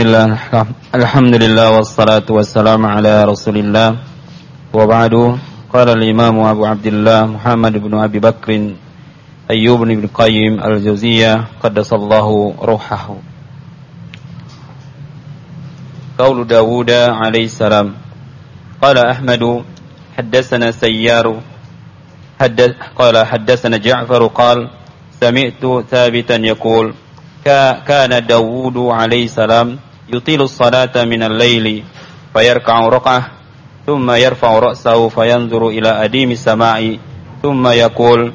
الله. الحمد لله والصلاة والسلام على رسول الله. وبعد قال الإمام أبو عبد الله محمد بن أبي بكر أيوب بن القيم الجوزية قدس الله روحه. قول داود عليه السلام. قال أحمد حدثنا سيار. حدث قال حدثنا جعفر قال سمعت ثابتا يقول كان داود عليه السلام يطيل الصلاة من الليل فيركع ركعة ثم يرفع رأسه فينظر إلى أديم السماء ثم يقول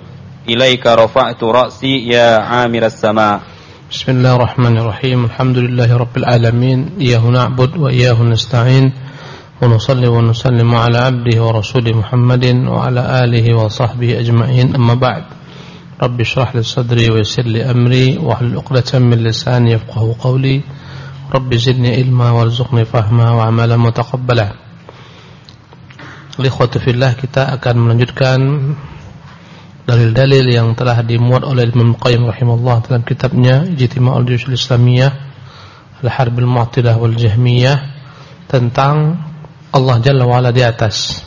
إليك رفعت رأسي يا عامر السماء. بسم الله الرحمن الرحيم. الحمد لله رب العالمين. إياه نعبد وإياه نستعين ونصلي ونسلم على عبده ورسوله محمد وعلى آله وصحبه أجمعين. أما بعد رب اشرح لي صدري ويسر لي أمري واحلل عقدة من لساني يفقه قولي. رب زدني علما وارزقني فهما وعملا متقبلا Ikhwatu fillah kita akan melanjutkan dalil-dalil yang telah dimuat oleh Imam Qayyim rahimahullah dalam kitabnya Ijtima'ul Juyush Islamiyah Al-Harb al-Mu'tilah wal Jahmiyah tentang Allah Jalla wa ala di atas.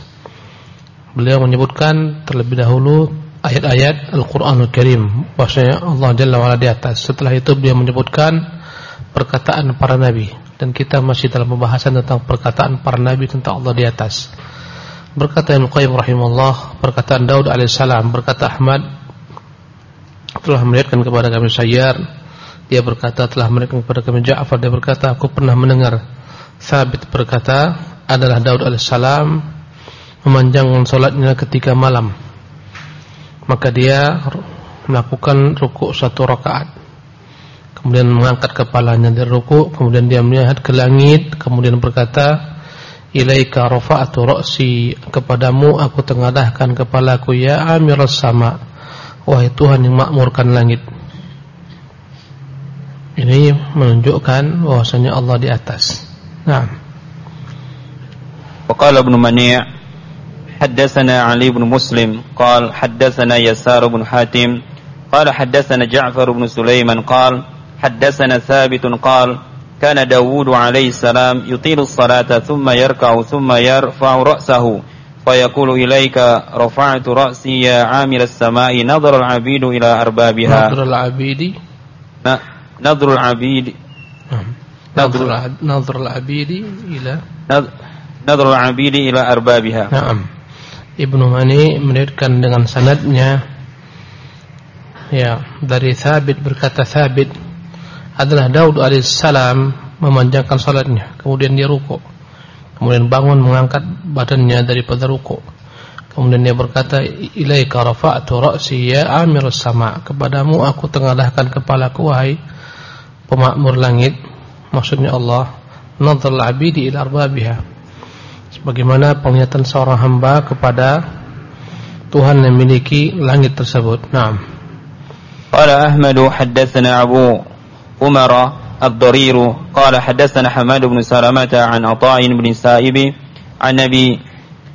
Beliau menyebutkan terlebih dahulu ayat-ayat Al-Quranul Karim bahwasanya Allah Jalla wa'ala di atas setelah itu beliau menyebutkan perkataan para nabi. Dan kita masih dalam pembahasan tentang perkataan para nabi tentang Allah di atas. Berkata Ibnu Qayyim rahimahullah perkataan Daud alaihissalam berkata Ahmad telah melihatkan kepada kami Sayyar. Dia berkata telah melihatkan kepada kami Ja'far. Dia berkata aku pernah mendengar Sabit berkata adalah Daud alaihissalam memanjangkan solatnya ketika malam. Maka dia melakukan ruku satu rakaat kemudian mengangkat kepalanya dari ruku, kemudian dia melihat ke langit, kemudian berkata, "Ilaika rafa'tu ra'si, kepadamu aku tengadahkan kepalaku ya Amirul sama." Wahai Tuhan yang makmurkan langit. Ini menunjukkan bahwasanya Allah di atas. Nah. Waqala Ibnu Mani' Haddatsana Ali bin Muslim qala haddatsana Yasar bin Hatim qala haddatsana Ja'far bin Sulaiman qala حدثنا ثابت قال كان داود عليه السلام يطيل الصلاة ثم يركع ثم يرفع رأسه فيقول إليك رفعت رأسي يا عامر السماء نظر العبيد إلى أربابها. نظر العبيد؟ نظر العبيد. نظر نظر العبيد إلى نظر العبيد إلى أربابها. نعم. Ibnu Mani meriwayatkan dengan sanadnya. Ya dari Thabit berkata Thabit adalah Daud alaihissalam memanjangkan salatnya. Kemudian dia ruku. Kemudian bangun mengangkat badannya daripada ruku. Kemudian dia berkata ilaika rafa'tu ra'si ya amirus sama. Kepadamu aku tengadahkan kepalaku wahai pemakmur langit. Maksudnya Allah nadhal abidi ila arbabiha. Sebagaimana penglihatan seorang hamba kepada Tuhan yang memiliki langit tersebut. Naam. Qala Ahmad haddatsana Abu Umar الضرير قال حدثنا حماد بن سلامة عن عطاء بن سائب عن أبي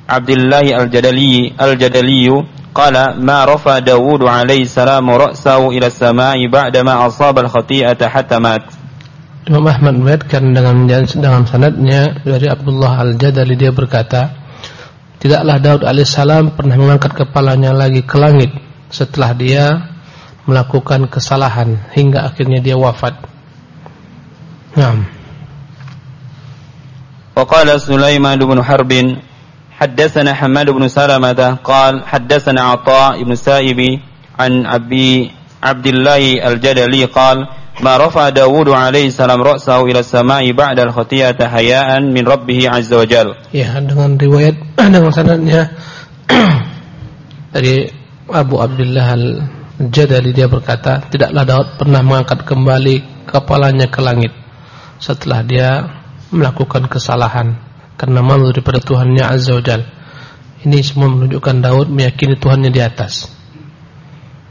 عبد الله الجدلي الجدلي قال ما رفع داود عليه السلام رأسه إلى السماء بعدما أصاب الخطيئة حتى مات Imam Ahmad meriwayatkan dengan dengan sanadnya dari Abdullah Al-Jadali dia berkata, tidaklah Daud alaihissalam pernah mengangkat kepalanya lagi ke langit setelah dia melakukan kesalahan hingga akhirnya dia wafat. Naam. وقال سليمان بن حرب حدثنا حماد بن سلمة قال حدثنا عطاء بن سائب عن أبي عبد الله الجدلي قال ما رفع داود عليه السلام رأسه إلى السماء بعد الخطيئة حياء من ربه عز وجل ya dengan riwayat dengan sanadnya dari Abu Abdullah Al-Jadali dia berkata tidaklah Daud pernah mengangkat kembali kepalanya ke langit setelah dia melakukan kesalahan karena malu daripada Tuhannya Azza wa Jal ini semua menunjukkan Daud meyakini Tuhannya di atas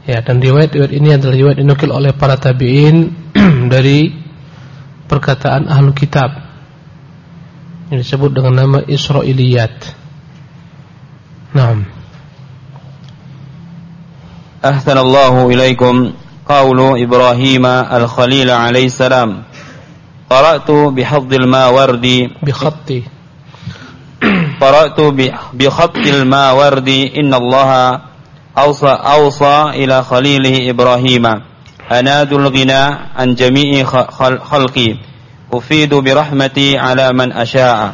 Ya, dan riwayat-riwayat ini adalah riwayat dinukil oleh para tabi'in dari perkataan ahlu kitab. Yang disebut dengan nama Israiliyat. Naam. Ahsanallahu ilaikum qawlu Ibrahim al-Khalil alaihi salam. قرأت بحظ الماوردي بخط. قرأت بخط الماوردي إن الله أوصى, أوصى إلى خليله إبراهيم. أناد الغنى عن جميع خلقي. أفيد برحمتي على من أشاء.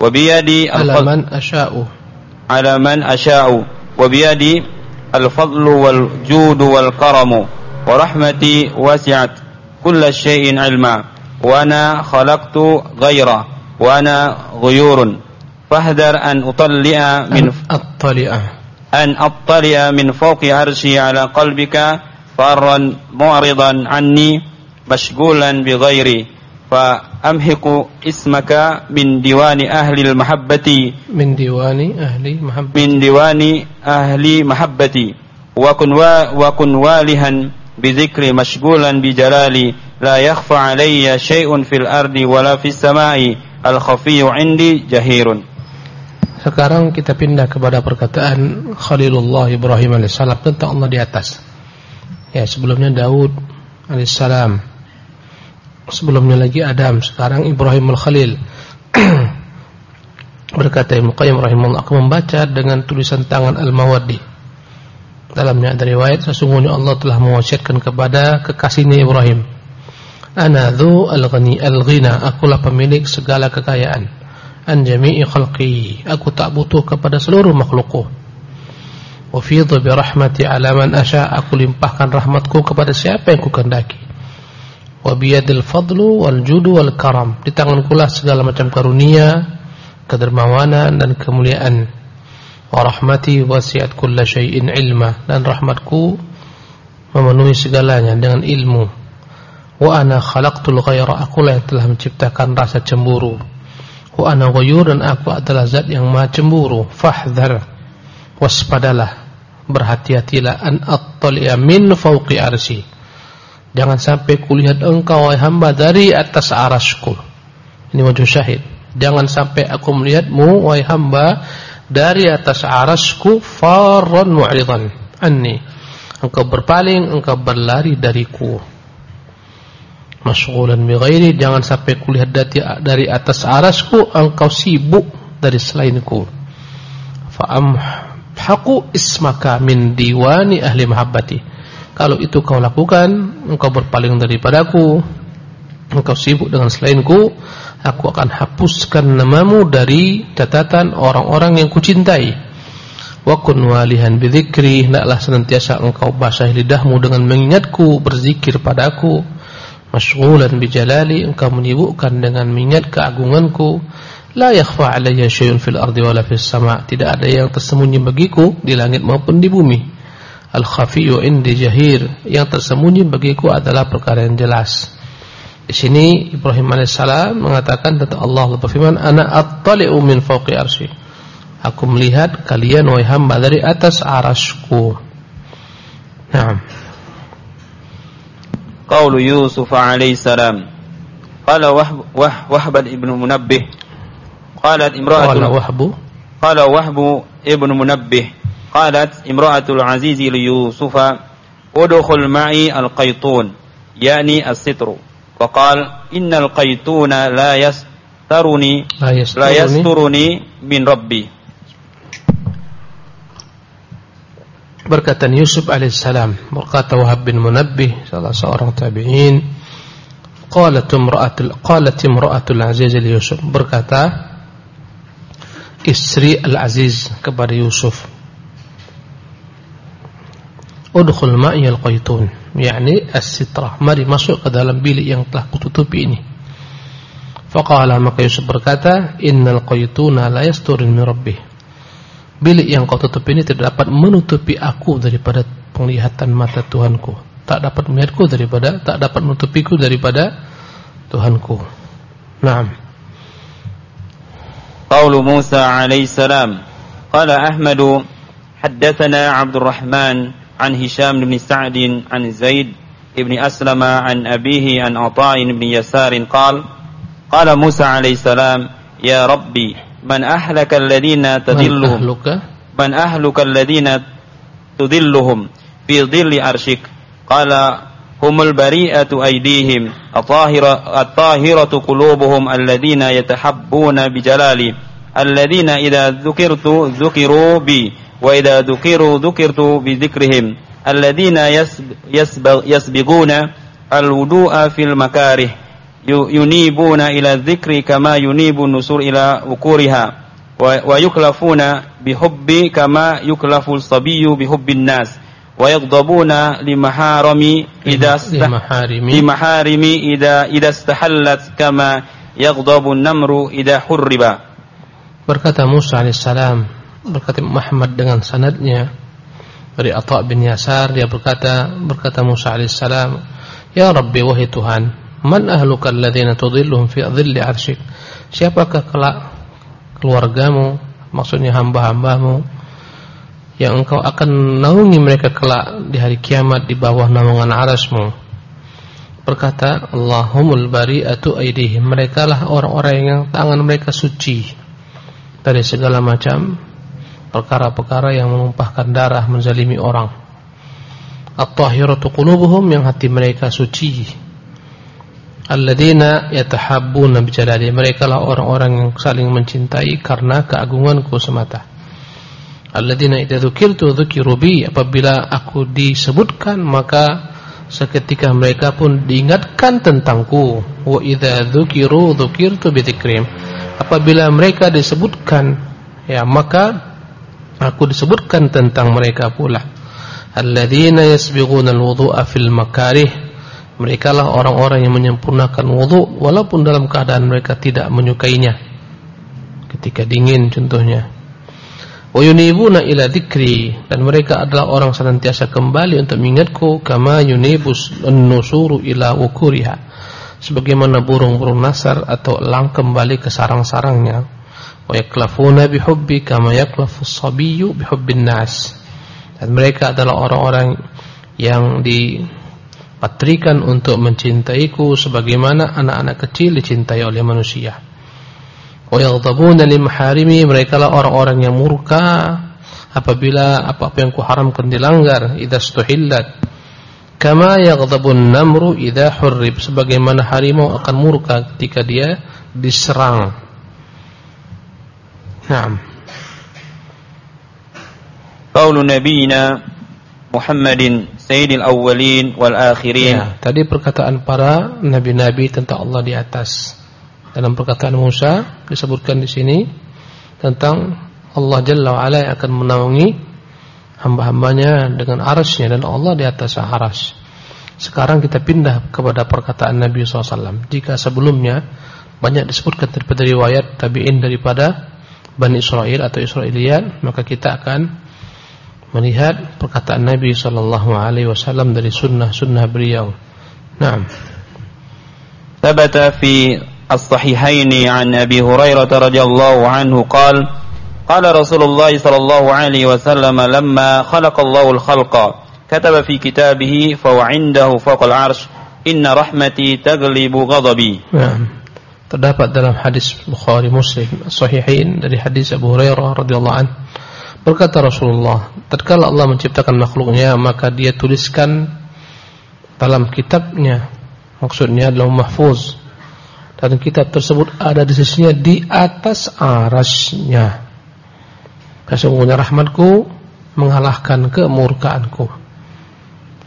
وبيدي على من أشاء. على من أشاء. وبيدي الفضل والجود والكرم ورحمتي وسعت كل شيء علما وأنا خلقت غيره وأنا غيور. فاحذر أن أطلع من أطلع. أن أطلع من فوق عرشي على قلبك فارا معرضا عني مشغولا بغيري. فأمحق اسمك من ديوان أهل المحبة من ديوان أهل محبتي من ديوان أهل محبتي وكن, وكن والها بذكر مشغولا بجلالي لا يخفى علي شيء في الأرض ولا في السماء الخفي عندي جهير Sekarang kita pindah kepada perkataan Khalilullah Ibrahim alaihissalam tentang Allah di atas. Ya, sebelumnya Daud alaihissalam. Sebelumnya lagi Adam, sekarang Ibrahim al-Khalil. Berkata Ibnu Qayyim rahimahullah, aku membaca dengan tulisan tangan Al-Mawaddi. Dalamnya ada riwayat sesungguhnya Allah telah mewasiatkan kepada kekasihnya Ibrahim. Ana dzu al-ghani al-ghina, akulah pemilik segala kekayaan an jami'i khalqi aku tak butuh kepada seluruh makhlukku wa fidhu bi rahmati ala man asha aku limpahkan rahmatku kepada siapa yang kukendaki wa biyadil fadlu wal judu wal karam di tanganku lah segala macam karunia kedermawanan dan kemuliaan wa rahmati wasi'at kulla syai'in ilma dan rahmatku memenuhi segalanya dengan ilmu wa ana khalaqtul ghaira akulah yang telah menciptakan rasa cemburu Wa ana ghayur dan aku adalah zat yang maha cemburu. Fahdhar. Waspadalah. Berhati-hatilah an attali'a min fawqi arsi. Jangan sampai kulihat engkau wahai hamba dari atas arasku. Ini wajah syahid. Jangan sampai aku melihatmu wahai hamba dari atas arasku farran mu'ridan anni. Engkau berpaling, engkau berlari dariku masyghulan bi ghairi jangan sampai kulihat dari atas arasku engkau sibuk dari selainku fa amhaqu ismaka min diwani ahli mahabbati kalau itu kau lakukan engkau berpaling daripadaku engkau sibuk dengan selainku aku akan hapuskan namamu dari catatan orang-orang yang kucintai. Wa kun walihan bidzikri hendaklah senantiasa engkau basahi lidahmu dengan mengingatku berzikir padaku. Masyghulan bijalali engkau menyibukkan dengan mengingat keagunganku. La yakhfa alayya syai'un fil ardi wala fis sama' tidak ada yang tersembunyi bagiku di langit maupun di bumi al-khafiyyu indi jahir yang tersembunyi bagiku adalah perkara yang jelas. Di sini Ibrahim alaihissalam mengatakan tentang Allah berfirman, "Ana attali'u min fawqi arsy." Aku melihat kalian wahai hamba dari atas arasku. Naam. Qaulu Yusuf alaihissalam. Qala Wahb Wah Wahb ibn Munabbih. Qalat imra'atun Qala Wahbu Qala Wahbu ibn Munabbih قالت امرأة العزيز ليوسف ادخل معي القيطون يعني الستر وقال إن القيطون لا يسترني لا يسترني من ربي Berkata Yusuf alaihissalam, berkata Wahab bin Munabbih, salah seorang tabi'in, qalat imra'atul qalat imra'atul Aziz li Yusuf, berkata istri Al-Aziz kepada Yusuf, Udkhul ma'i al-qaytun, yakni as-sitrah, mari masuk ke dalam bilik yang telah kututupi ini. Faqala maka Yusuf berkata, innal qaytuna la yasturin min rabbih. Bilik yang kau tutup ini tidak dapat menutupi aku daripada penglihatan mata Tuhanku. Tak dapat melihatku daripada tak dapat menutupiku daripada Tuhanku. Naam. Qaulu Musa alaihi salam. Qala Ahmad haddatsana عن هشام بن سعد عن زيد بن أسلم عن أبيه عن عطاء بن يسار قال قال موسى عليه السلام يا ربي من أهلك الذين تذلهم من أهلك, من أهلك الذين تذلهم في ظل أرشك قال هم البريئة أيديهم الطاهرة, الطاهرة قلوبهم الذين يتحبون بجلالي الذين إذا ذكرت ذكروا بي. wa idza dzukiru dzukirtu bi dzikrihim alladziina yasbiquna alwudu'a fil makarih. Yunibuna ila dzikri kama yunibu nusur ila ukuriha. Wa, wa yuklafuna bihubbi kama yuklafu sabiyu bihubbin nas wa yaghdabuna limaharimi idza limaharimi idza idza istahallat kama yaghdabu an-namru idza hurriba. Berkata Musa alaihi salam berkata Muhammad dengan sanadnya. Dari Atha bin Yasar dia berkata berkata Musa alaihissalam ya Rabbi wahai Tuhan man ahluka alladhina tudhilluhum fi dhilli arsyik siapakah kelak keluargamu maksudnya hamba-hambamu yang engkau akan naungi mereka kelak di hari kiamat di bawah naungan arasmu? Berkata Allahumul bari'atu aidihim mereka lah orang-orang yang tangan mereka suci dari segala macam perkara-perkara yang menumpahkan darah menzalimi orang. At-tahiratu qulubuhum yang hati mereka suci. Alladzina yatahabbuna bijalali mereka lah orang-orang yang saling mencintai karena keagunganku semata. Alladzina idza dzukirtu dzukiru bi apabila aku disebutkan maka seketika mereka pun diingatkan tentangku. Wa idza dzukiru dzukirtu bi apabila mereka disebutkan ya maka aku disebutkan tentang mereka pula. Alladzina yasbighuna alwudu'a fil makarih. Mereka lah orang-orang yang menyempurnakan wudu walaupun dalam keadaan mereka tidak menyukainya. Ketika dingin contohnya. Wa yunibuna ila dzikri. Dan mereka adalah orang senantiasa kembali untuk mengingatku kama yunibus an-nusuru ila ukuriha sebagaimana burung-burung nasar atau elang kembali ke sarang-sarangnya wa yaklafuna bihubbi kama yaklafu as-sabiyyu bihubbin nas. Dan mereka adalah orang-orang yang dipatrikan untuk mencintaiku sebagaimana anak-anak kecil dicintai oleh manusia. Wa yaghdabuna limaharimi mereka lah orang-orang yang murka. Apabila apa-apa yang kuharamkan dilanggar idza stuhillat kama yaghdabun namru idza hurrib. Sebagaimana harimau akan murka ketika dia diserang Qaulu nabiyina Muhammadin sayyidil awwalin wal akhirin ya, tadi perkataan para nabi-nabi tentang Allah di atas dalam perkataan Musa disebutkan di sini tentang Allah Jalla wa Ala yang akan menaungi hamba-hambanya dengan arasnya dan Allah di atas aras. Sekarang kita pindah kepada perkataan Nabi SAW. Jika sebelumnya banyak disebutkan daripada riwayat tabi'in daripada Bani Israel atau Israelian, maka kita akan melihat perkataan Nabi Sallallahu Alaihi Wasallam dari sunnah-sunnah beliau. Naam. Tabata fi الصحيحين عن أبي هريرة رضي الله عنه قال قال رسول الله صلى الله عليه وسلم لما خلق الله الخلق كتب في كتابه فهو عنده فوق العرش إن رحمتي تغلب غضبي terdapat dalam hadis Bukhari Muslim sahihain dari hadis Abu Hurairah radhiyallahu an berkata Rasulullah tatkala Allah menciptakan makhluknya maka dia tuliskan dalam kitabnya maksudnya dalam mahfuz dan kitab tersebut ada di sisinya di atas arasnya. Sesungguhnya rahmatku mengalahkan kemurkaanku.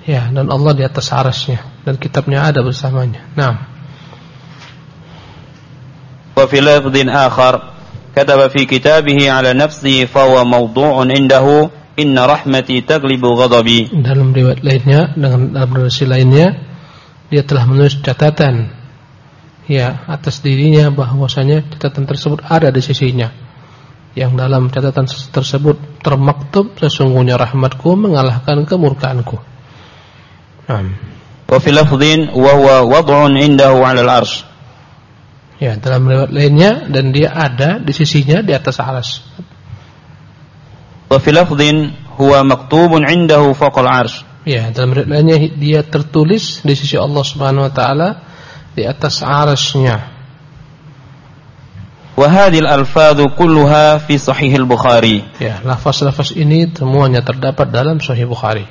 Ya, dan Allah di atas arasnya dan kitabnya ada bersamanya. Nah. Lafdhin akhar kataba fi kitabihi ala nafsihi fa huwa mawdu'un indahu inna rahmati taglibu ghadabi. Dalam riwayat lainnya dengan dalam riwayat lainnya dia telah menulis catatan ya atas dirinya bahwasanya catatan tersebut ada di sisinya. Yang dalam catatan tersebut termaktub sesungguhnya rahmatku mengalahkan kemurkaanku. Naam. Wa fi lafdhin wa huwa wad'un indahu 'ala al-'arsy. Ya, telah melewat lainnya dan dia ada di sisinya di atas aras. Wa lafdhin huwa maktubun 'indahu faqal ars Ya, dalam riwayat lainnya dia tertulis di sisi Allah Subhanahu wa taala di atas arasnya. Wa hadhil alfadhu kulluha fi sahih al-Bukhari. Ya, lafaz-lafaz ini semuanya terdapat dalam sahih Bukhari.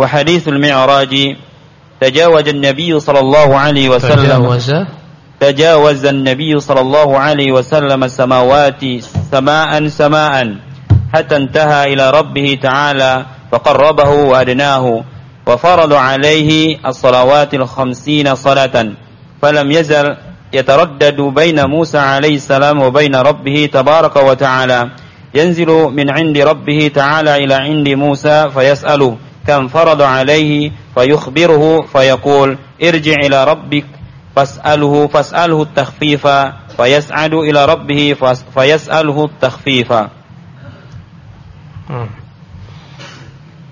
Wa hadithul تجاوز النبي صلى الله عليه وسلم. تجاوز. تجاوز النبي صلى الله عليه وسلم السماوات سماء سماء حتى انتهى إلى ربه تعالى فقربه وأدناه وفرض عليه الصلوات الخمسين صلاة. فلم يزل يتردد بين موسى عليه السلام وبين ربه تبارك وتعالى. ينزل من عند ربه تعالى إلى عند موسى فيسأله. كم فرض عليه فيخبره فيقول ارجع إلى ربك فاسأله فاسأله التخفيف فيسعد إلى ربه فيسأله التخفيف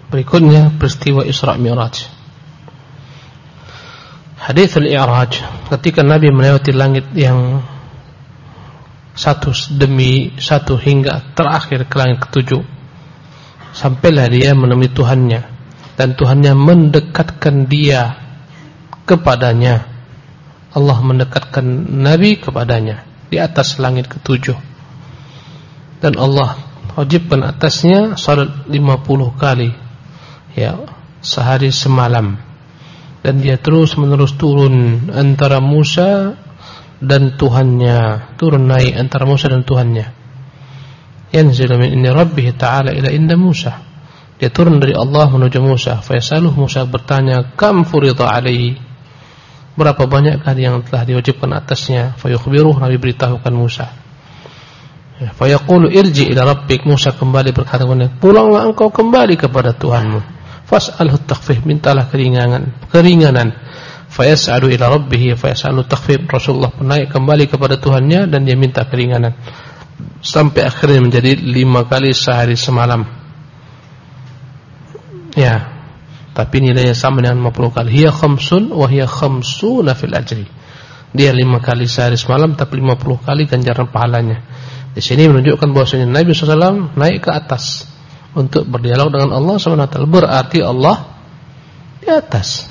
Berikutnya peristiwa Isra Mi'raj. Hadis al-I'raj ketika Nabi melewati langit yang satu demi satu hingga terakhir ke langit ketujuh. Sampailah dia menemui Tuhannya dan Tuhannya mendekatkan dia kepadanya. Allah mendekatkan Nabi kepadanya di atas langit ketujuh. Dan Allah wajibkan atasnya salat 50 kali ya sehari semalam dan dia terus menerus turun antara Musa dan Tuhannya turun naik antara Musa dan Tuhannya yanzilu min inni rabbih ta'ala ila inda Musa dia turun dari Allah menuju Musa. Fayasaluh Musa bertanya kam furida alaihi? Berapa banyakkah yang telah diwajibkan atasnya? Fayukhbiruh Nabi beritahukan Musa. Ya, fayaqulu irji ila rabbik. Musa kembali berkata kepada pulanglah engkau kembali kepada Tuhanmu. Fas'alhu takhfif mintalah keringanan keringanan. Fayas'alu ila rabbih fayas'alu takhfif Rasulullah naik kembali kepada Tuhannya dan dia minta keringanan. Sampai akhirnya menjadi lima kali sehari semalam ya. Tapi nilainya sama dengan 50 kali. Hiya khamsun wa hiya khamsuna fil ajri. Dia lima kali sehari semalam tapi 50 kali ganjaran pahalanya. Di sini menunjukkan bahwasanya Nabi SAW naik ke atas untuk berdialog dengan Allah SWT berarti Allah di atas.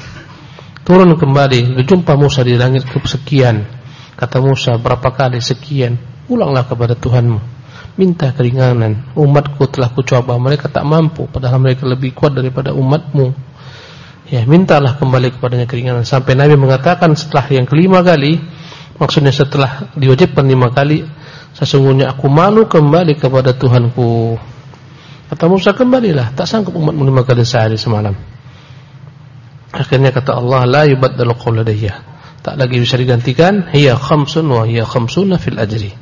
Turun kembali. Berjumpa Musa di langit kesekian. Kata Musa berapa kali sekian? Ulanglah kepada Tuhanmu minta keringanan umatku telah kucoba mereka tak mampu padahal mereka lebih kuat daripada umatmu ya mintalah kembali kepadanya keringanan sampai Nabi mengatakan setelah yang kelima kali maksudnya setelah diwajibkan lima kali sesungguhnya aku malu kembali kepada Tuhanku Kata Musa kembalilah, tak sanggup umat lima kali sehari semalam. Akhirnya kata Allah, la yubaddalu qawladayya. Tak lagi bisa digantikan, hiya khamsun wa hiya khamsuna fil ajri.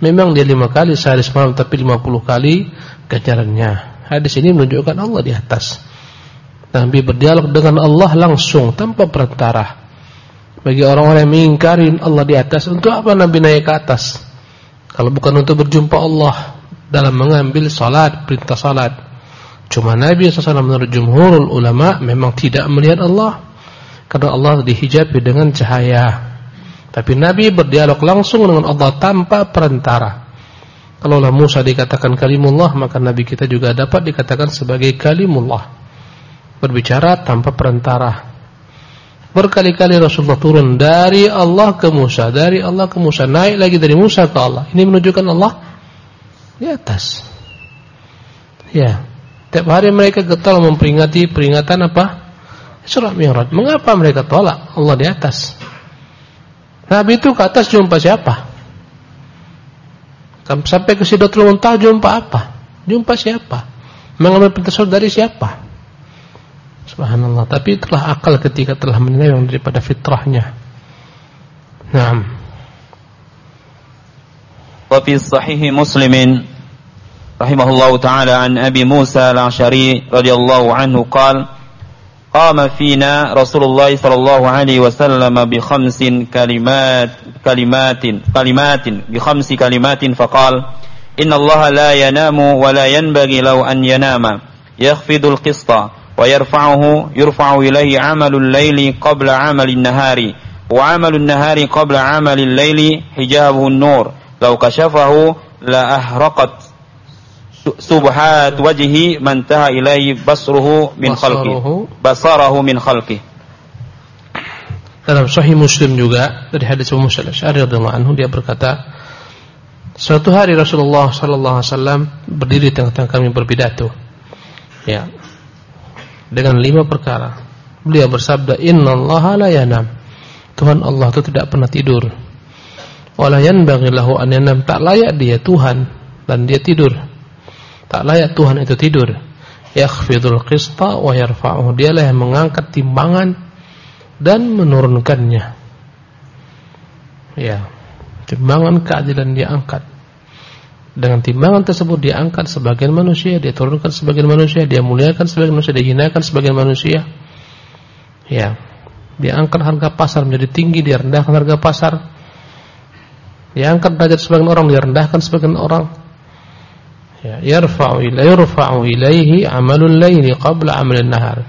Memang dia lima kali sehari semalam tapi lima puluh kali ganjarannya. Hadis ini menunjukkan Allah di atas. Nabi berdialog dengan Allah langsung tanpa perantara. Bagi orang-orang yang mengingkari Allah di atas, untuk apa Nabi naik ke atas? Kalau bukan untuk berjumpa Allah, dalam mengambil salat, perintah salat. Cuma Nabi SAW menurut jumhurul ulama memang tidak melihat Allah. Karena Allah dihijabi dengan cahaya. Tapi Nabi berdialog langsung dengan Allah tanpa perantara. Kalaulah Musa dikatakan kalimullah, maka Nabi kita juga dapat dikatakan sebagai kalimullah. Berbicara tanpa perantara. Berkali-kali Rasulullah turun dari Allah ke Musa, dari Allah ke Musa, naik lagi dari Musa ke Allah. Ini menunjukkan Allah di atas. Ya. Tiap hari mereka getol memperingati peringatan apa? Isra Mi'raj. Mengapa mereka tolak Allah di atas? Nabi itu ke atas jumpa siapa? Sampai ke Sidratul Muntah jumpa apa? Jumpa siapa? Mengambil petunjuk dari siapa? Subhanallah. Tapi telah akal ketika telah menilai daripada fitrahnya. Naam. Wa fi Muslimin rahimahullahu taala an Abi Musa al-Ash'ari radhiyallahu anhu qala قام فينا رسول الله صلى الله عليه وسلم بخمس كلمات كلمات كلمات بخمس كلمات فقال إن الله لا ينام ولا ينبغي له أن ينام. يخفض القسط ويرفعه يرفع إليه عمل الليل قبل عمل النهار. وعمل النهار قبل عمل الليل حجابه النور. لو كشفه لأحرقت subhat wajhi man taha ilaihi basruhu min khalqi basarahu min khalqi dalam sahih Muslim juga dari hadis Abu Musa Al-Asy'ari radhiyallahu anhu dia berkata suatu hari Rasulullah sallallahu alaihi wasallam berdiri tengah-tengah kami berpidato ya dengan lima perkara. Beliau bersabda, "Innallaha la yanam." Tuhan Allah itu tidak pernah tidur. Wala yanbaghi lahu an yanam. Tak layak dia Tuhan dan dia tidur. Tak layak Tuhan itu tidur. Yakhfidul qista wa yarfa'uhu. Dialah yang mengangkat timbangan dan menurunkannya. Ya. Timbangan keadilan dia angkat. Dengan timbangan tersebut dia angkat sebagian manusia, dia turunkan sebagian manusia, dia muliakan sebagian manusia, dia hinakan sebagian manusia. Ya. Dia angkat harga pasar menjadi tinggi, dia rendahkan harga pasar. Dia angkat derajat sebagian orang, dia rendahkan sebagian orang. Ya, yarfa'u ila yarfa'u ilaihi amalul laili qabla amalin nahar.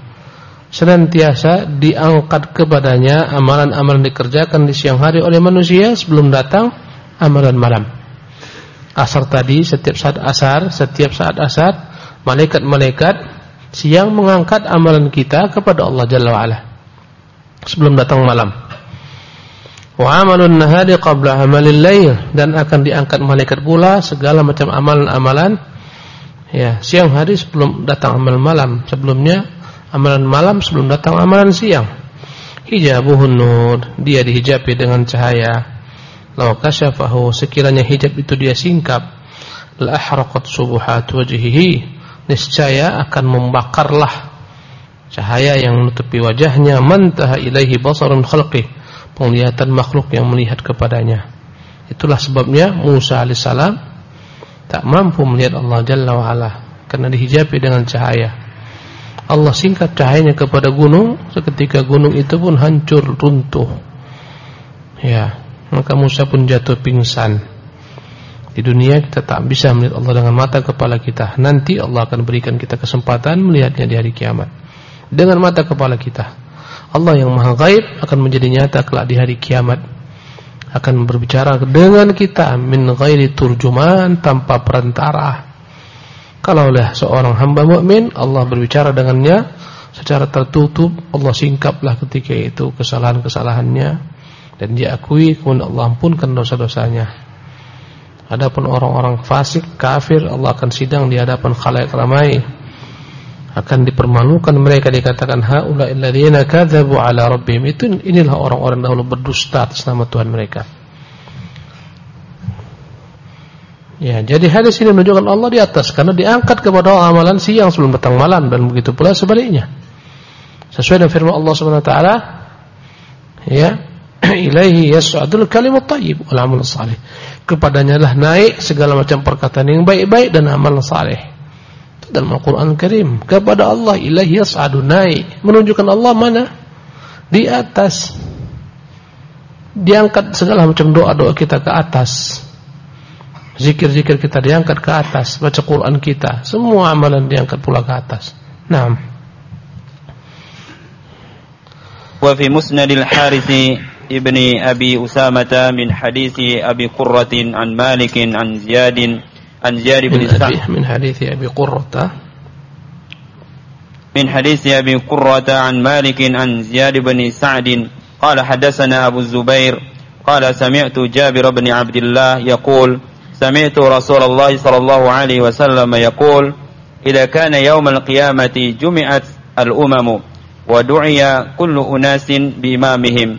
Senantiasa diangkat kepadanya amalan-amalan dikerjakan di siang hari oleh manusia sebelum datang amalan malam asar tadi setiap saat asar setiap saat asar malaikat-malaikat siang mengangkat amalan kita kepada Allah Jalla wa'ala sebelum datang malam wa amalun nahari qabla amalil lail. Dan akan diangkat malaikat pula segala macam amalan-amalan. Ya siang hari sebelum datang amalan malam. Sebelumnya amalan malam sebelum datang amalan siang. Hijabuhun nur. Dia dihijabi dengan cahaya. Lau kasyafahu sekiranya hijab itu dia singkap. La ahraqat subuhat wajhihi. Niscaya akan membakarlah cahaya yang menutupi wajahnya. Mantaha ilaihi basarun khalqi penglihatan makhluk yang melihat kepadanya itulah sebabnya Musa alaihissalam tak mampu melihat Allah jalla wa ala karena dihijabi dengan cahaya Allah singkat cahayanya kepada gunung seketika gunung itu pun hancur runtuh ya maka Musa pun jatuh pingsan. Di dunia kita tak bisa melihat Allah dengan mata kepala kita. Nanti Allah akan berikan kita kesempatan melihatnya di hari kiamat. Dengan mata kepala kita. Allah yang maha gaib akan menjadi nyata kelak di hari kiamat. Akan berbicara dengan kita min ghairi turjuman tanpa perantara. Kalaulah seorang hamba mukmin Allah berbicara dengannya secara tertutup, Allah singkaplah ketika itu kesalahan-kesalahannya dan dia akui kemudian Allah ampunkan dosa-dosanya. Adapun orang-orang fasik, kafir, Allah akan sidang di hadapan khalayak ramai. Akan dipermalukan mereka dikatakan haula alladziina kadzabu ala rabbihim. Itu inilah orang-orang dahulu berdusta atas nama Tuhan mereka. Ya, jadi hadis ini menunjukkan Allah di atas karena diangkat kepada amalan siang sebelum datang malam dan begitu pula sebaliknya. Sesuai dengan firman Allah Subhanahu wa taala, ya, ilaihi yas'adul kalimat thayyib wal amal salih. Kepadanya lah naik segala macam perkataan yang baik-baik dan amal saleh dalam Al-Quran Karim. Kepada Allah ilahi Adunai menunjukkan Allah mana? di atas. Diangkat segala macam doa-doa kita ke atas. Zikir-zikir kita diangkat ke atas. Baca Quran kita. Semua amalan diangkat pula ke atas. Nah wa fi Harithi ibni abi usamah min hadisi abi qurratin an malikin an ziyadin. عن زياد بن سعد من حديث أبي قرة. من حديث أبي قرة عن مالك عن زياد بن سعد قال حدثنا أبو الزبير قال سمعت جابر بن عبد الله يقول سمعت رسول الله صلى الله عليه وسلم يقول إذا كان يوم القيامة جمعت الأمم ودعي كل أناس بإمامهم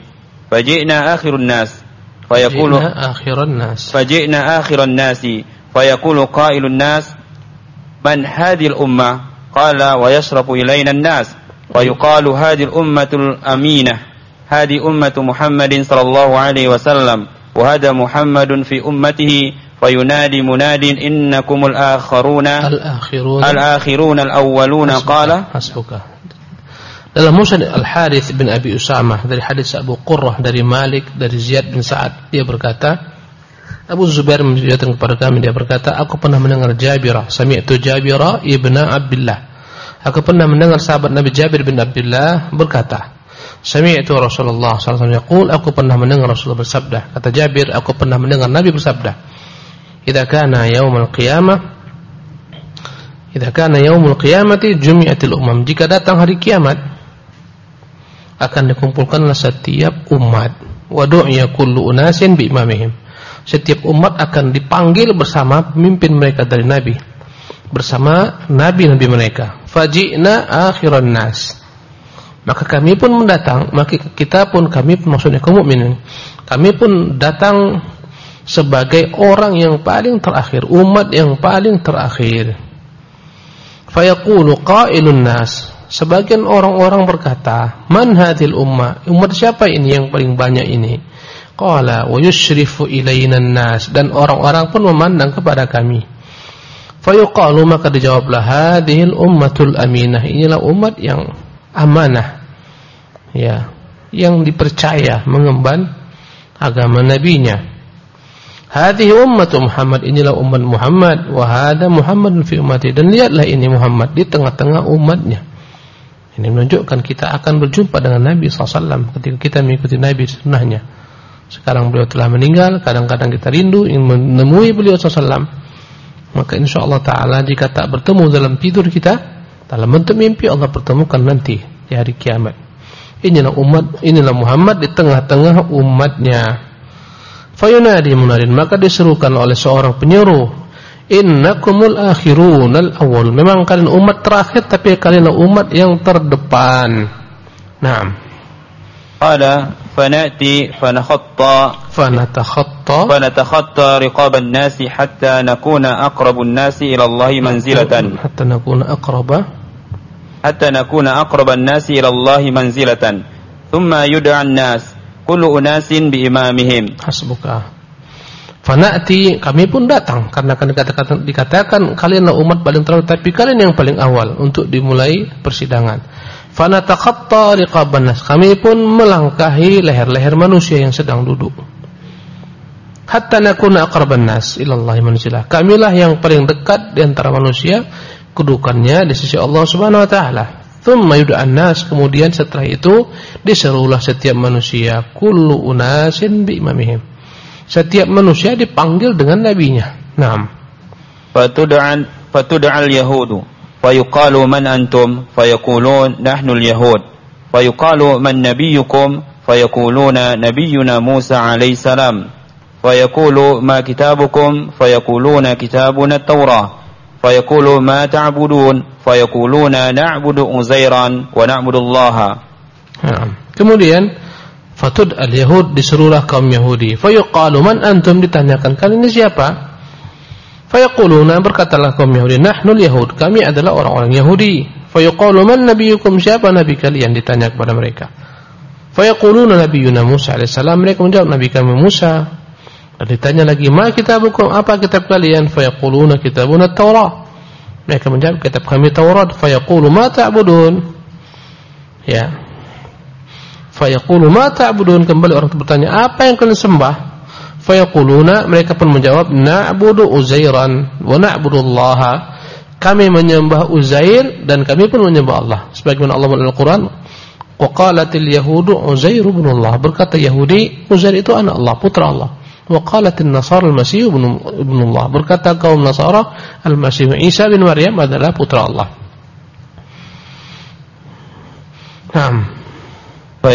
فجئنا آخر الناس فيقول آخر الناس. فجئنا آخر الناس فيقول قائل الناس من هذه الأمة؟ قال ويشرف إلينا الناس. ويقال هذه الأمة الأمينة. هذه أمة محمد صلى الله عليه وسلم وهذا محمد في أمته فينادي مناد إنكم الآخرون الآخرون. الآخرون الأولون. قال حسبك. Dalam Musnad Al-Harith bin Abi Usamah dari hadis Abu Qurrah dari Malik dari Ziyad bin Sa'ad dia berkata Abu Zubair menceritakan kepada kami dia berkata aku pernah mendengar Jabir sami'tu Jabir ibn Abdullah aku pernah mendengar sahabat Nabi Jabir bin Abdullah berkata sami'tu Rasulullah sallallahu alaihi aku pernah mendengar Rasulullah bersabda. Kata Jabir aku pernah mendengar Nabi bersabda idza kana yaumul qiyamah idza kana yaumul qiyamati jumi'atil umam jika datang hari kiamat akan dikumpulkanlah setiap umat. Wa du'iya kullu unasin bi imamihim setiap umat akan dipanggil bersama pemimpin mereka dari nabi. Bersama nabi-nabi mereka. Faji'na akhiran nas. Maka kami pun mendatang maka kita pun kami maksudnya kaum mukminin kami pun datang sebagai orang yang paling terakhir umat yang paling terakhir. Fayaqulu qailun nas. Sebagian orang-orang berkata man hadhil umma? Umat siapa ini yang paling banyak ini qala wa yushrifu ilaina nas dan orang-orang pun memandang kepada kami. Fayuqalu maka dijawablah hadhil ummatul aminah. Inilah umat yang amanah. Ya yang dipercaya mengemban agama nabinya. Hadhihi ummatu Muhammad. Inilah umat Muhammad. Wa hadha Muhammadun fi ummati. Dan lihatlah ini Muhammad di tengah-tengah umatnya. Ini menunjukkan kita akan berjumpa dengan Nabi SAW ketika kita mengikuti Nabi sunnahnya sekarang beliau telah meninggal kadang-kadang kita rindu ingin menemui beliau SAW maka insya Allah Ta'ala jika tak bertemu dalam tidur kita dalam bentuk mimpi Allah pertemukan nanti di hari kiamat. Inilah umat, inilah Muhammad di tengah-tengah umatnya. Fayunadi munadin maka diserukan oleh seorang penyeru, innakumul akhirun al awal. Memang kalian umat terakhir tapi kalian umat yang terdepan. Naam. Qala fanati fanakhatta fanatakhata fanatakhata riqaban nasi hatta nakuna aqrabun nasi ila Allah manzilatan hatta nakuna aqraba حتى نكون أقرب الناس إلى الله منزلة ثم يدعى الناس كل أناس بإمامهم حسبك Fanati kami pun datang karena akan dikatakan, dikatakan kalianlah umat paling terakhir tapi kalian yang paling awal untuk dimulai persidangan. Fanatakhatta riqaban nas. Kami pun melangkahi leher-leher manusia yang sedang duduk. Hatta nakuna aqraban nas ila Allah manzilah. Kamilah yang paling dekat di antara manusia kedudukannya di sisi Allah Subhanahu wa taala. Thumma yud'an nas kemudian setelah itu diserulah setiap manusia kullu unasin bi imamihim. Setiap manusia dipanggil dengan nabinya. Naam. Fatud'an fatud'al yahudu فيقال من أنتم؟ فيقولون نحن اليهود. فيقال من نبيكم؟ فيقولون نبينا موسى عليه السلام. فيقول ما كتابكم؟ فيقولون كتابنا التوراة. فيقول ما تعبدون؟ فيقولون نعبد أزيرا ونعبد الله. نعم. kemudian فتد اليهود disuruhlah kaum يهودي فيقال من أنتم? ditanyakan kalian siapa? Fayaquluna berkatalah kaum Yahudi nahnu yahud kami adalah orang-orang Yahudi fayuqalu man nabiyukum siapa nabi kalian ditanya kepada mereka fayaquluna nabiyuna Musa alaihissalam mereka menjawab nabi kami Musa dan ditanya lagi, "Ma kitabukum? Apa kitab kalian?" Fayaquluna kitabuna Taurat. Mereka menjawab, "Kitab kami Taurat." Fayaqulu, "Ma ta'budun?" Ya. Fayaqulu, "Ma ta'budun?" Kembali orang bertanya, "Apa yang kalian sembah?" Fayaquluna mereka pun menjawab na'budu Uzairan wa na'budullaha. Kami menyembah Uzair dan kami pun menyembah Allah. Sebagaimana Allah dalam Al-Qur'an Waqalatil Yahudu Uzair ibn Allah. Berkata Yahudi, Uzair itu anak Allah, putra Allah. Waqalatil Nasara Al-Masih ibn Allah. Berkata kaum Nasara, Al-Masih Isa bin Maryam adalah putra Allah. Naam. Wa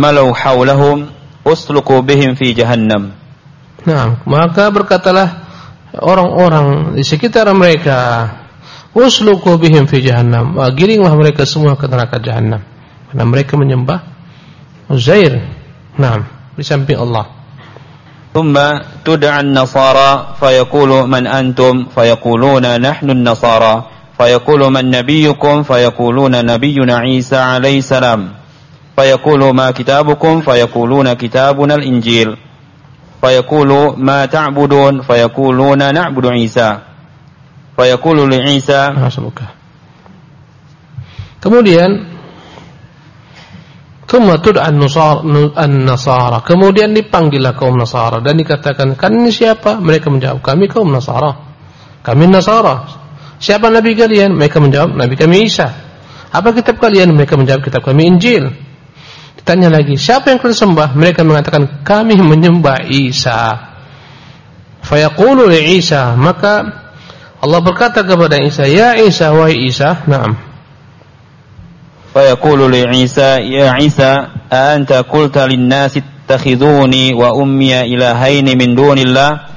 Mala'u hawlahum usluku bihim fi jahannam. Nah, maka berkatalah orang-orang di sekitar mereka, usluku bihim fi jahannam. Giringlah mereka semua ke neraka jahannam. Karena mereka menyembah Uzair. Nah, di samping Allah. ثم تدعى النصارى فيقول من أنتم فيقولون نحن النصارى فيقول من نبيكم فيقولون نبينا عيسى عليه السلام فيقول ما كتابكم فيقولون كتابنا الإنجيل Fayakulu ma ta'budun? Fayakuluna na'budu Isa. Fayaqulu li Isa. Kemudian Thumma tud'an nasara Kemudian dipanggillah kaum Nasara Dan dikatakan, kalian siapa? Mereka menjawab, kami kaum Nasara. Kami Nasara. Siapa Nabi kalian? Mereka menjawab, Nabi kami Isa. Apa kitab kalian? Mereka menjawab, kitab kami Injil. Ditanya lagi, siapa yang kalian sembah? Mereka mengatakan, kami menyembah Isa. Fayaqulu Isa, maka Allah berkata kepada Isa, "Ya Isa, wahai Isa." Naam. Fayaqulu li Isa, "Ya Isa, a anta qulta lin-nasi wa ummiya ilahaini min dunillah?"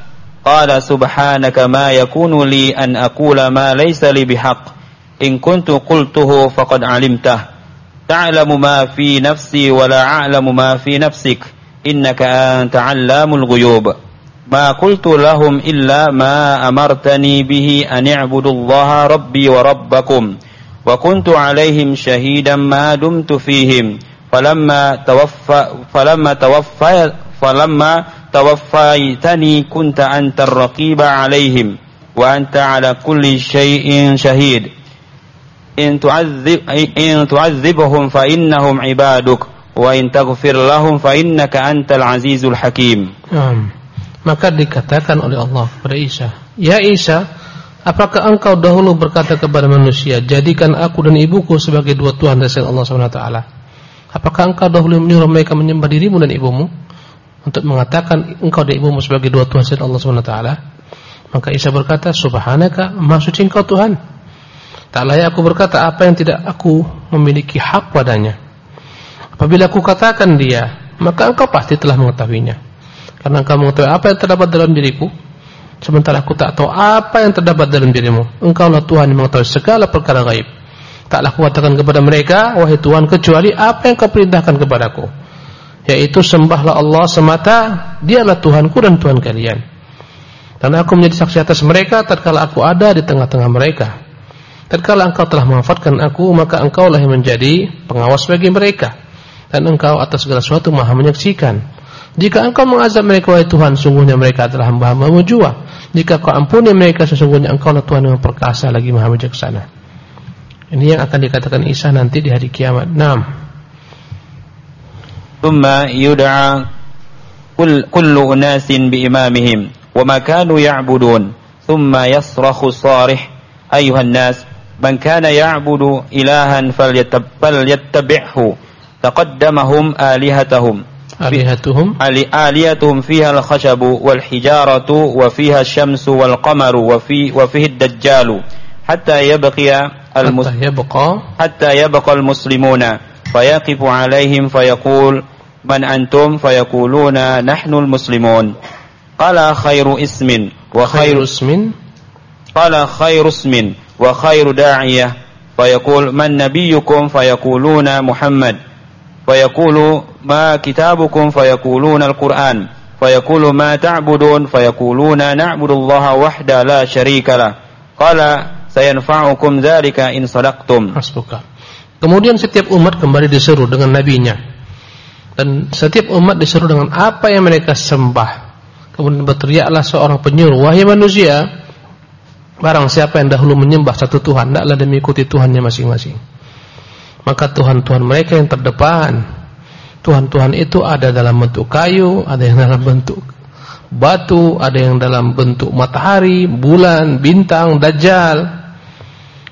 Qala subhanaka ma yakunu li an aqula ma laysa li bihaq in kuntu qultuhu faqad alimtah تعلم ما في نفسي ولا أعلم ما في نفسك. إنك أنت علام الغيوب. ما قلت لهم إلا ما أمرتني به أن اعبدوا الله ربي وربكم. وكنت عليهم شهيدا ما دمت فيهم. فلما توفى فلما توفى فلما توفيتني كنت أنت الرقيب عليهم. وأنت على كل شيء شهيد. in tu'adzib in tu'adzibhum fa innahum ibaduk wa in taghfir lahum fa innaka antal azizul hakim. Hmm. Maka dikatakan oleh Allah kepada Isa, "Ya Isa, apakah engkau dahulu berkata kepada manusia, jadikan aku dan ibuku sebagai dua tuhan dari Allah Subhanahu wa? Apakah engkau dahulu menyuruh mereka menyembah dirimu dan ibumu untuk mengatakan engkau dan ibumu sebagai dua Tuhan dari Allah Subhanahu wa? Maka Isa berkata, "Subhanaka, maha kau Engkau Tuhan. Tak layak aku berkata apa yang tidak aku memiliki hak padanya. Apabila aku katakan dia, maka engkau pasti telah mengetahuinya. Karena engkau mengetahui apa yang terdapat dalam diriku, sementara aku tak tahu apa yang terdapat dalam dirimu. Engkau lah Tuhan yang mengetahui segala perkara gaib. Taklah aku katakan kepada mereka, wahai Tuhan, kecuali apa yang kau perintahkan kepadaku. Yaitu sembahlah Allah semata, dialah Tuhanku dan Tuhan kalian. Dan aku menjadi saksi atas mereka tatkala aku ada di tengah-tengah mereka. Tatkala engkau telah memanfaatkan aku, maka engkau lah yang menjadi pengawas bagi mereka. Dan engkau atas segala sesuatu maha menyaksikan. Jika engkau mengazab mereka, wahai Tuhan, sungguhnya mereka adalah hamba-hamba jua. Jika kau ampuni mereka, sesungguhnya engkau lah Tuhan yang perkasa lagi maha bijaksana. Ini yang akan dikatakan Isa nanti di hari kiamat. Naam. Thumma yud'a kullu unasin bi imamihim wa ma kanu ya'budun. Thumma yasrakhu sarih ayuhan nas من كان يعبد إلها فليتبعه. تقدمهم آلهتهم. آلهتهم؟ آلهتهم فيها الخشب والحجارة وفيها الشمس والقمر وفي وفيه الدجال. حتى يبقي المس... حتى يبقى حتى يبقى المسلمون. فيقف عليهم فيقول من أنتم؟ فيقولون نحن المسلمون. قال خير اسم وخير اسم؟ قال خير اسم. wa khairu da'iyah fayaqul man nabiyyukum? Fayaquluna Muhammad. Fayaqulu ma kitabukum? Fayaquluna al-Qur'an. Fayaqulu ma ta'budun? Fayaquluna na'budullaha wahda la syarika la qala sayanfa'ukum dzalika in sadaqtum. Hasbuka. Kemudian setiap umat kembali diseru dengan nabinya. Dan setiap umat diseru dengan apa yang mereka sembah. Kemudian berteriaklah seorang penyuruh wahai manusia Barang siapa yang dahulu menyembah satu Tuhan, tidaklah demi ikuti Tuhannya masing-masing. Maka Tuhan-Tuhan mereka yang terdepan, Tuhan-Tuhan itu ada dalam bentuk kayu, ada yang dalam bentuk batu, ada yang dalam bentuk matahari, bulan, bintang, dajjal.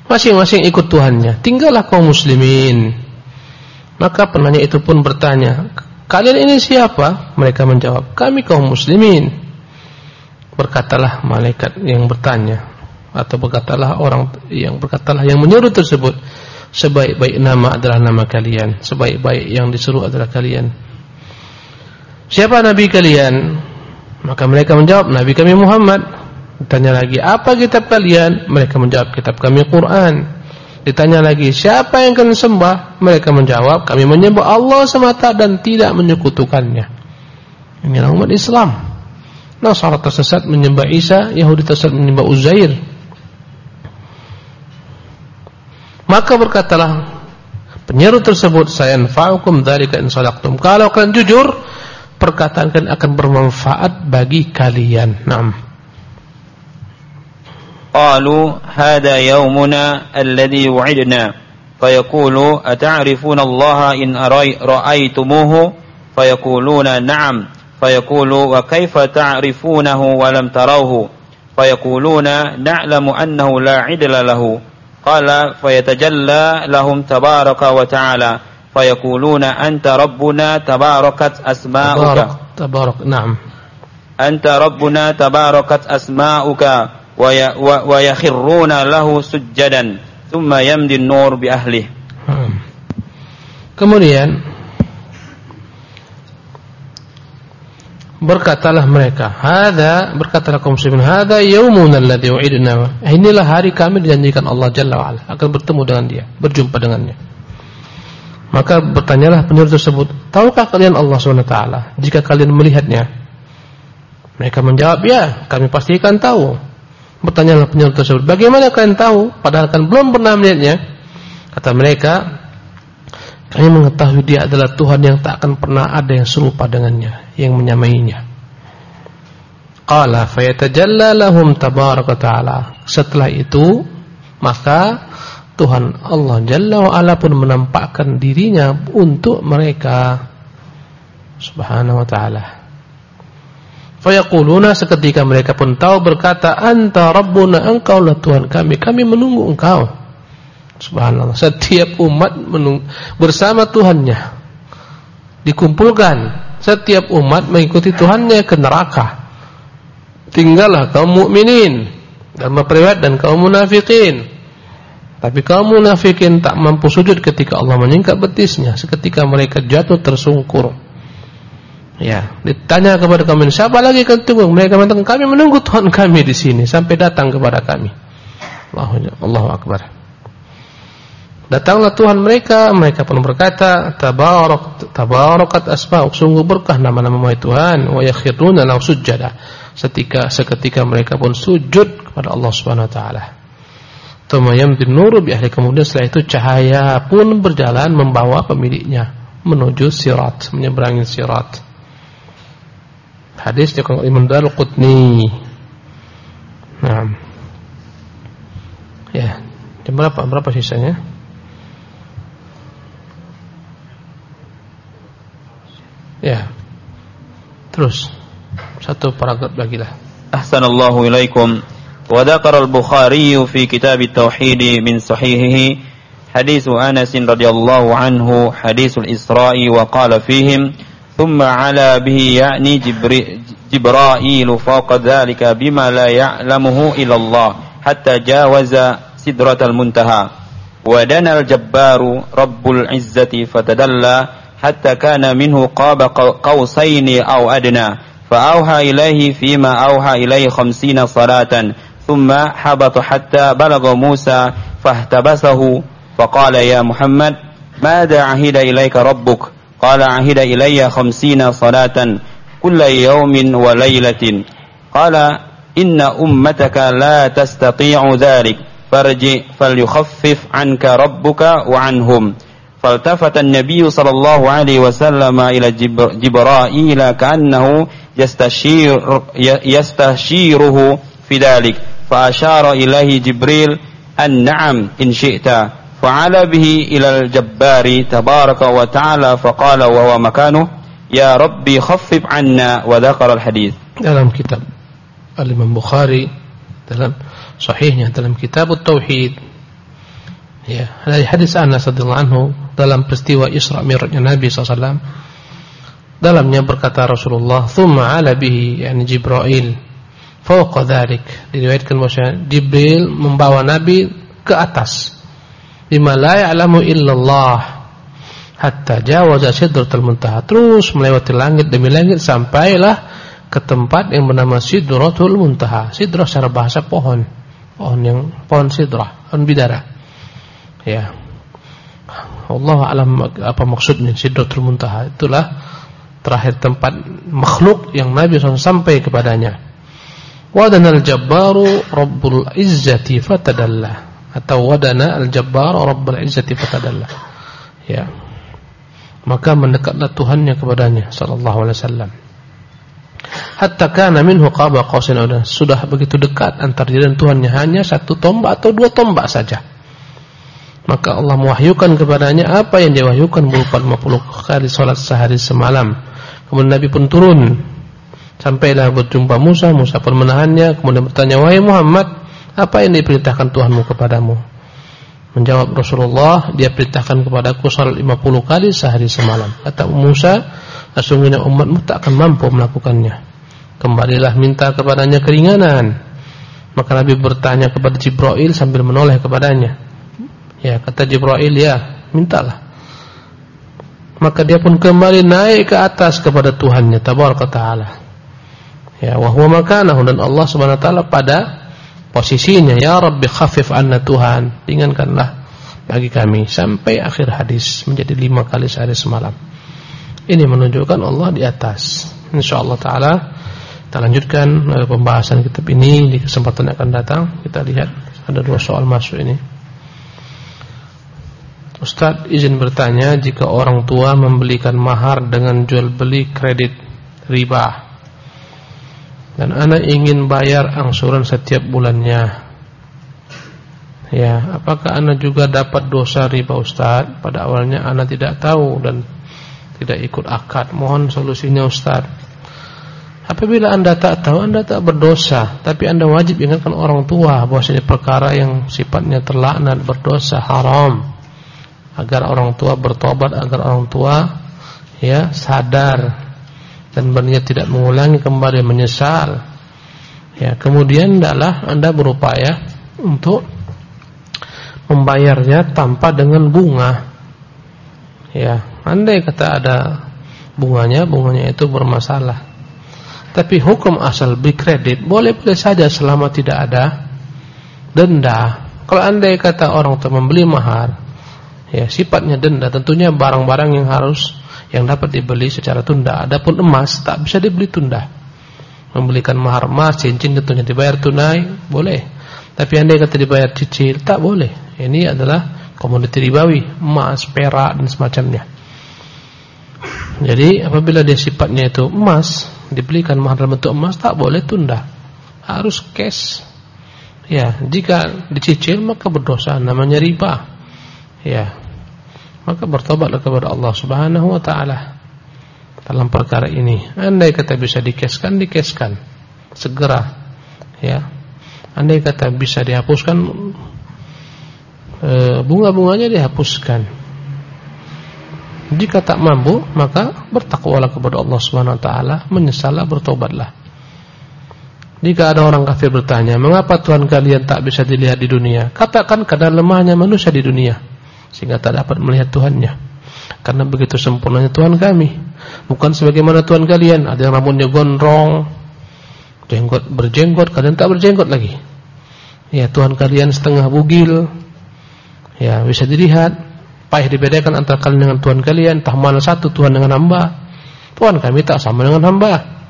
Masing-masing ikut Tuhannya. Tinggallah kaum muslimin. Maka penanya itu pun bertanya, kalian ini siapa? Mereka menjawab, kami kaum muslimin. Berkatalah malaikat yang bertanya, atau berkatalah orang yang berkatalah yang menyuruh tersebut sebaik-baik nama adalah nama kalian. Sebaik-baik yang disuruh adalah kalian. Siapa nabi kalian? Maka mereka menjawab nabi kami Muhammad. Ditanya lagi apa kitab kalian? Mereka menjawab kitab kami Quran. Ditanya lagi siapa yang kalian sembah? Mereka menjawab kami menyembah Allah semata dan tidak menyekutukannya. Inilah umat Islam. Nasara tersesat menyembah Isa Yahudi tersesat menyembah Uzair Maka berkatalah penyeru tersebut, saya anfa'ukum dzalika in sadaqtum. Kalau kalian jujur, perkataan kalian akan bermanfaat bagi kalian. Naam. قالوا هذا يومنا الذي وعدنا فيقول أتعرفون الله إن رأيتموه فيقولون نعم فيقول وكيف تعرفونه ولم تروه فيقولون نعلم أنه لا عدل له قال فيتجلى لهم تبارك وتعالى فيقولون أنت ربنا تباركت أسماؤك تبارك, تبارك نعم أنت ربنا تباركت أسماؤك ويخرون له سجدا ثم يمضي النور بأهله Kemudian berkatalah mereka, "Hadza," berkatalah kaum muslimin, "Hadza yaumun alladzi wa'idna." Inilah hari kami dijanjikan Allah Jalla wa ala akan bertemu dengan dia, berjumpa dengannya. Maka bertanyalah penyuruh tersebut, "Tahukah kalian Allah taala jika kalian melihatnya?" Mereka menjawab, "Ya, kami pastikan tahu." Bertanyalah penyuruh tersebut, "Bagaimana kalian tahu padahal kan belum pernah melihatnya?" Kata mereka, kami mengetahui dia adalah Tuhan yang tak akan pernah ada yang serupa dengannya, yang menyamainya. Qala fayatajalla lahum tabaraka ta'ala. Setelah itu, maka Tuhan Allah Jalla wa ala pun menampakkan dirinya untuk mereka. Subhanahu wa ta'ala. Fayaquluna seketika mereka pun tahu berkata, Anta Rabbuna, engkaulah Tuhan kami, kami menunggu engkau. Subhanallah. Setiap umat bersama Tuhannya dikumpulkan. Setiap umat mengikuti Tuhannya ke neraka. Tinggallah kaum mukminin dan memperiwat dan kaum munafikin. Tapi kaum munafikin tak mampu sujud ketika Allah menyingkap betisnya. Seketika mereka jatuh tersungkur. Ya, ditanya kepada kami, siapa lagi kan tunggu? Mereka mengatakan, kami menunggu Tuhan kami di sini sampai datang kepada kami. Allahu Akbar. Datanglah Tuhan mereka, mereka pun berkata, Tabarak, tabarakat asma'uk, sungguh berkah nama-nama Tuhan, wa yakhiruna lahu sujada. Setika, seketika mereka pun sujud kepada Allah Subhanahu wa taala. Tuma yamdin nuru bi ahli kemudian setelah itu cahaya pun berjalan membawa pemiliknya menuju sirat, menyeberangi sirat. Hadis dari Imam Darqutni. Nah. Ya, jam berapa? Berapa sisanya? Ya. Terus satu paragraf lagi lah. Ahsanallahu ilaikum. Wa al-Bukhari fi kitab at-tauhid min sahihihi hadis Anas radhiyallahu anhu hadis al-Isra'i wa qala fihim thumma ala bihi ya'ni Jibril fawqa dhalika bima la ya'lamuhu illa Allah hatta jawaza sidratal muntaha wa dana al-jabbaru rabbul izzati fatadalla حتى كان منه قاب قوسين أو أدنى. فأوحى إليه فيما أوحى إليه خمسين صلاة. ثم حبط حتى بلغ موسى فاهتبسه. فقال يا محمد ماذا عهد إليك ربك؟ قال عهد إلي خمسين صلاة كل يوم وليلة. قال إن أمتك لا تستطيع ذلك. فارجع فليخفف عنك ربك وعنهم. فالتفت النبي صلى الله عليه وسلم إلى جبرائيل كأنه يستشير يستشيره في ذلك. فأشار إليه جبريل أن نعم إن شئت. فعلى به إلى الجبار تبارك وتعالى فقال وهو مكانه يا ربي خفف عنا. وذكر الحديث. dalam kitab Al-Imam Bukhari dalam sahihnya dalam kitab Tauhid. Ya, dari hadis Anas radhiyallahu anhu dalam peristiwa Isra Mi'rajnya Nabi SAW dalamnya berkata Rasulullah thumma ala bihi yani Jibril. Fawqa dhalik. Diriwayatkan bahwa Jibril membawa Nabi ke atas. Bima la ya'lamu illallah. Hatta jawaza sidratul muntaha. Terus melewati langit demi langit sampailah ke tempat yang bernama Sidratul Muntaha. Sidrah secara bahasa pohon. Pohon yang pohon sidrah pohon bidara. Ya. Allah alam apa maksudnya Sidratul Muntaha itulah terakhir tempat makhluk yang Nabi SAW sampai kepadanya. Wadana al-jabbaru rabbul izzati fatadalla atau wadana al-jabbaru rabbul izzati fatadalla. Ya. Maka mendekatlah Tuhannya kepadanya sallallahu alaihi wasallam. Hatta kana minhu qaba qausin sudah begitu dekat antara dia dan Tuhannya hanya satu tombak atau dua tombak saja. Maka Allah mewahyukan kepadanya apa yang dia wahyukan berupa 50 kali sholat sehari semalam. Kemudian Nabi pun turun. Sampailah berjumpa Musa, Musa pun menahannya, kemudian bertanya, "Wahai Muhammad, apa yang diperintahkan Tuhanmu kepadamu?" Menjawab Rasulullah, dia perintahkan kepadaku sholat 50 kali sehari semalam. Kata Musa, sesungguhnya umatmu tak akan mampu melakukannya. Kembalilah minta kepadanya keringanan. Maka Nabi bertanya kepada Jibril sambil menoleh kepadanya. Ya, kata Jibril, ya, mintalah. Maka dia pun kembali naik ke atas kepada Tuhannya tabaraka taala. Ya, wa huwa makanahu dan Allah Subhanahu wa taala pada posisinya. Ya Rabbi khafif anna Tuhan ringankanlah bagi kami sampai akhir hadis menjadi lima kali sehari semalam. Ini menunjukkan Allah di atas. Insyaallah taala kita lanjutkan eh, pembahasan kitab ini di kesempatan yang akan datang. Kita lihat ada dua soal masuk ini Ustaz izin bertanya jika orang tua membelikan mahar dengan jual beli kredit riba dan anak ingin bayar angsuran setiap bulannya. Ya, apakah anak juga dapat dosa riba Ustaz? Pada awalnya anak tidak tahu dan tidak ikut akad. Mohon solusinya Ustaz. Apabila anda tak tahu, anda tak berdosa, tapi anda wajib ingatkan orang tua bahwa ini perkara yang sifatnya terlaknat, berdosa, haram. Agar orang tua bertobat, agar orang tua ya sadar dan berniat tidak mengulangi kembali menyesal. Ya kemudian adalah anda berupaya untuk membayarnya tanpa dengan bunga. Ya andai kata ada bunganya bunganya itu bermasalah. Tapi hukum asal beri kredit boleh boleh saja selama tidak ada denda. Kalau andai kata orang itu membeli mahar ya sifatnya denda tentunya barang-barang yang harus yang dapat dibeli secara tunda. Adapun emas tak bisa dibeli tunda. Membelikan mahar emas, cincin tentunya dibayar tunai, boleh. Tapi andai kata dibayar cicil, tak boleh. Ini adalah komoditi ribawi, emas, perak dan semacamnya. Jadi apabila dia sifatnya itu emas, dibelikan mahar dalam bentuk emas, tak boleh tunda. Harus cash. Ya, jika dicicil maka berdosa namanya riba. Ya, maka bertobatlah kepada Allah Subhanahu wa taala dalam perkara ini. Andai kata bisa dikeskan, dikeskan segera ya. Andai kata bisa dihapuskan e, bunga-bunganya dihapuskan. Jika tak mampu, maka bertakwalah kepada Allah Subhanahu wa taala, menyesallah, bertobatlah. Jika ada orang kafir bertanya, "Mengapa Tuhan kalian tak bisa dilihat di dunia?" Katakan karena lemahnya manusia di dunia sehingga tak dapat melihat Tuhannya. Karena begitu sempurnanya Tuhan kami. Bukan sebagaimana Tuhan kalian, ada yang rambutnya gondrong, jenggot berjenggot, kalian tak berjenggot lagi. Ya, Tuhan kalian setengah bugil. Ya, bisa dilihat payah dibedakan antara kalian dengan Tuhan kalian, entah mana satu Tuhan dengan hamba. Tuhan kami tak sama dengan hamba.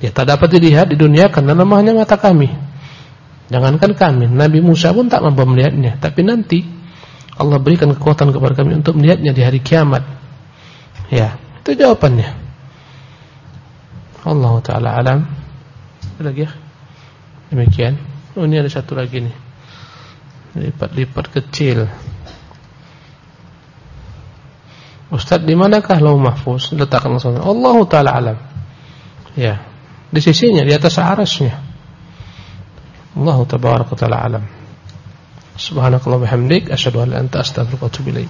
Ya, tak dapat dilihat di dunia karena lemahnya mata kami. Jangankan kami, Nabi Musa pun tak mampu melihatnya, tapi nanti Allah berikan kekuatan kepada kami untuk melihatnya di hari kiamat. Ya, itu jawabannya. Allah taala alam. Ada lagi ya? Demikian. Oh, ini ada satu lagi nih. Lipat-lipat kecil. Ustaz, di manakah lauh mahfuz? Letakkan langsung. Allah taala alam. Ya, di sisinya, di atas arasnya. Allah tabaraka taala alam. Subhanakallah bihamdik asyhadu an la anta astaghfiruka wa atubu ilaik.